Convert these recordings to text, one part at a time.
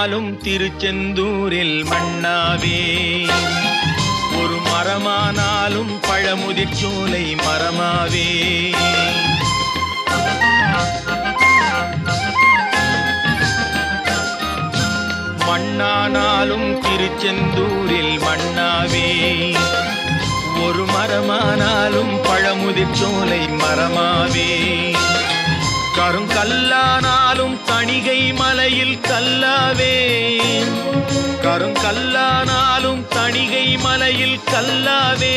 மண்ணானாலும் திருச்செந்தூரில் மண்ணாவே ஒரு மரமானாலும் பழமுதிர் சோலை மரமாவே. மண்ணானாலும் திருச்செந்தூரில் மண்ணாவே ஒரு மரமானாலும் பழமுதிர் சோலை மரமாவே. கருங்கல்லானாலும் தணிகை மலையில் கல்லாவே கருங்கல்லானாலும் தணிகை மலையில் கல்லாவே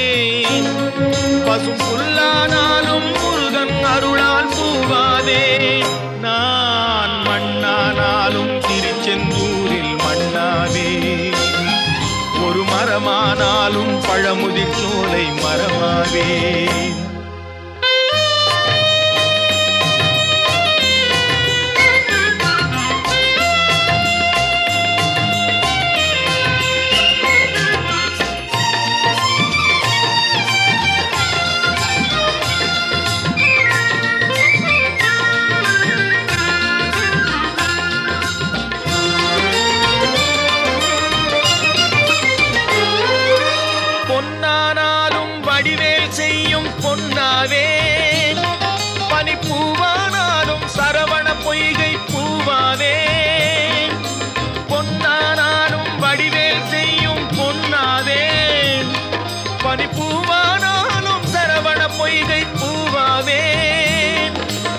பசும் புல்லானாலும் முருகன் அருளால் பூவாதே. செய்யும் பொன்னாவே. பனிப்பூவானாலும் சரவண பொய்கை பூவாவே. பொன்னானாலும் வடிவேல் செய்யும் பொன்னாவே. பனிப்பூவானாலும் சரவண பொய்கை பூவாவே.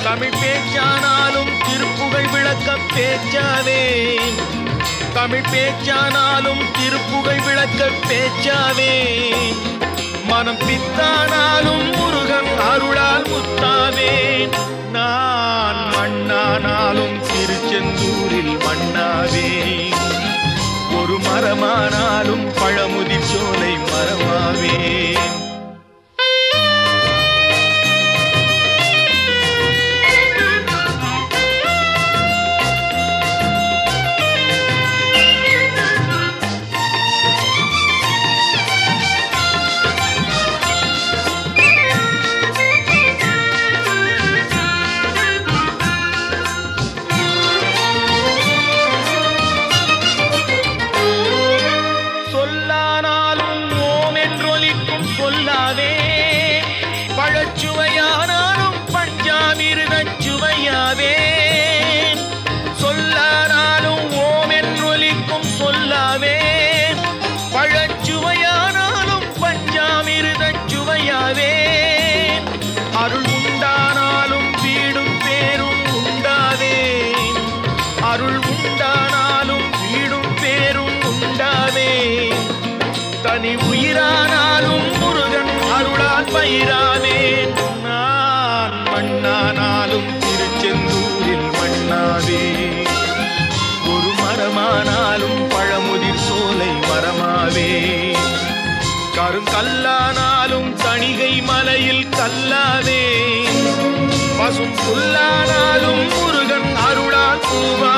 தமிழ் பேச்சானாலும் திருப்புகழ் விளக்க பேச்சாவே. தமிழ் பேச்சானாலும் திருப்புகை விளக்க பேச்சாவே. மனம் பித்தானாலும் முருகன் அருளால் முத்தாவேன். நான் மண்ணானாலும் திருச்செந்தூரில் மண்ணாவேன். ஒரு மரமானாலும் பழமுதிர் சோலை மரமாவேன். அருள் உண்டானாலும் வீடும் பேரும் உண்டாவே அருள் உண்டானாலும் வீடும் பேரும் உண்டாவே தனி உயிரானாலும் முருகன் அருளால் பயிராவே நான் மண்ணானாலும் திருச்செந்தூரில் மண்ணாவே ஒரு மரமானாலும் பழமுதிர் சோலை மரமாவே கருங்கல்லானாலும் தணிகை மலையில் கல்லா பாசும் புல்லானாலும் முருகன் அருளால் பூவா.